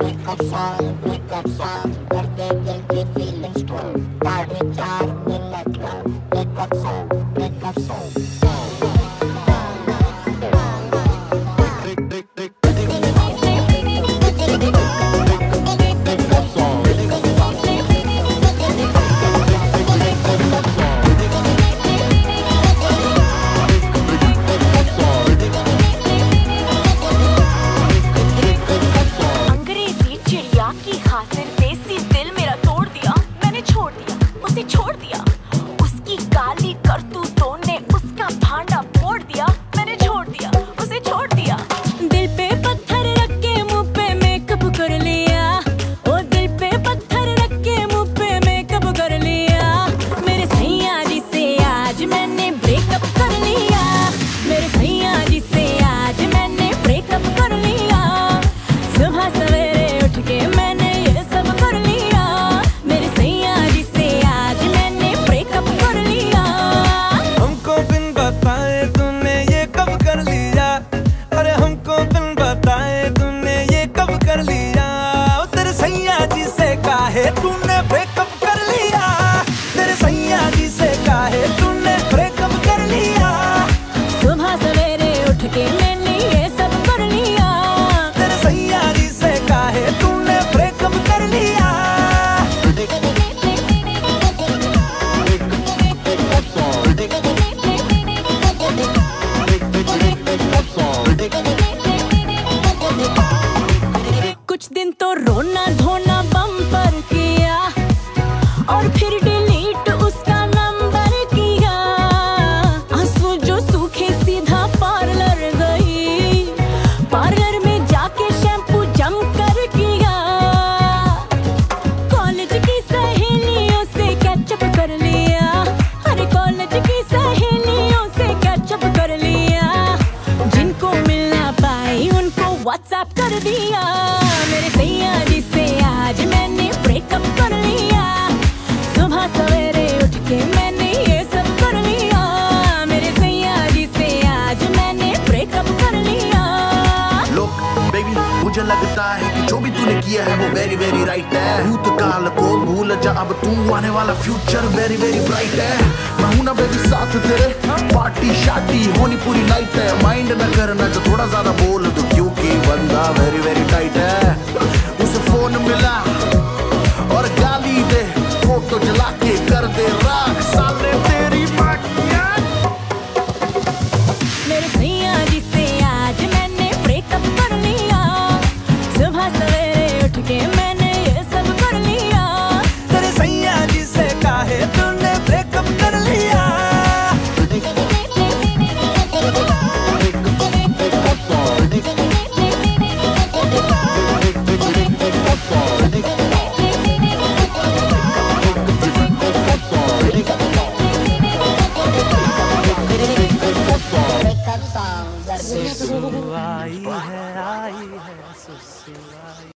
Nikasa, Nikasa, Verde del Difilin Strom, Tarnitar, Nikasa. मैंने breakup कर लिया। मेरे सैया जी से आज मैंने ब्रेकअप कर लिया। सुबह सवेरे उठ के मैंने ये सब कर लिया। मेरे सैया जी से आज मैंने ब्रेकअप कर लिया। हमको बताए ये कब कर लिया? अरे हमको बताए ये कब कर लिया? सैया जी से काहे तूने रोना धोना बम्पर किया और फिर डिलीट उसका नंबर किया। आँसू जो सूखे सीधा पार्लर गई। पार्लर में जाके शैम्पू जम कर किया। कॉलेज की सहेलियों से कैचअप कर लिया। अरे कॉलेज की सहेलियों से कैचअप कर लिया। जिनको मिलना पाई, उनको व्हाट्सएप कर दिया। मुझे लगता है कि जो भी तूने किया है वो वेरी वेरी राइट है। भूतकाल को भूल जा, अब तू आने वाला फ्यूचर वेरी वेरी ब्राइट है। मैं हूँ ना बेबी साथ तेरे। पार्टी शादी होनी पूरी नाइट है। माइंड ना करना जो थोड़ा ज़्यादा बोल दो, क्योंकि बंदा वेरी वेरी टाइट है। सुसु आई है आई है सुसु आई